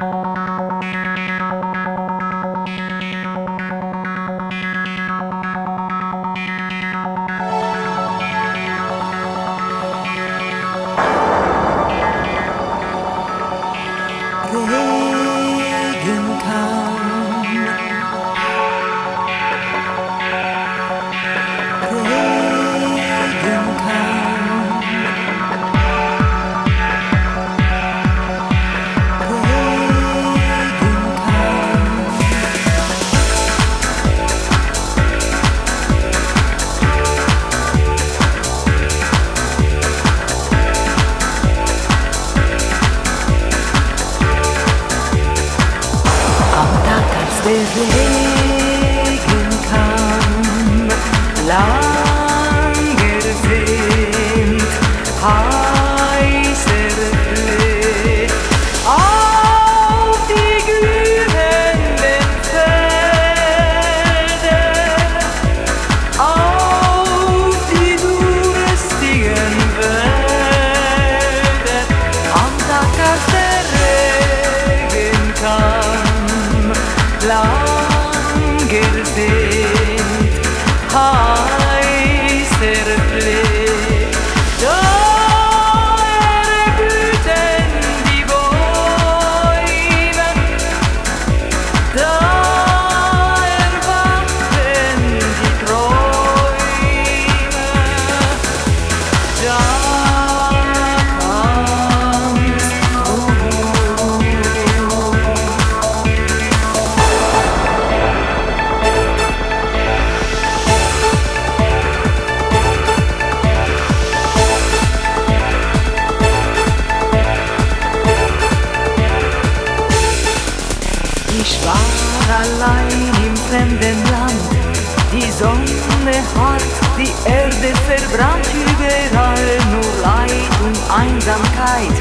Regen Tag, als der Regen fremden Land. Die Sonne hat die Erde verbrannt, überall nur Leid und Einsamkeit.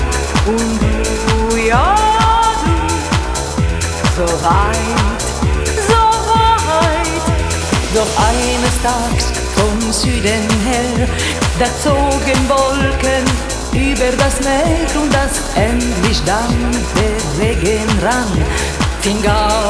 Und du, ja, du, so weit, so weit. Doch eines Tages vom Süden her, da zogen Wolken über das Meer und das endlich dann der Regen ran, fing auch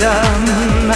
sevdam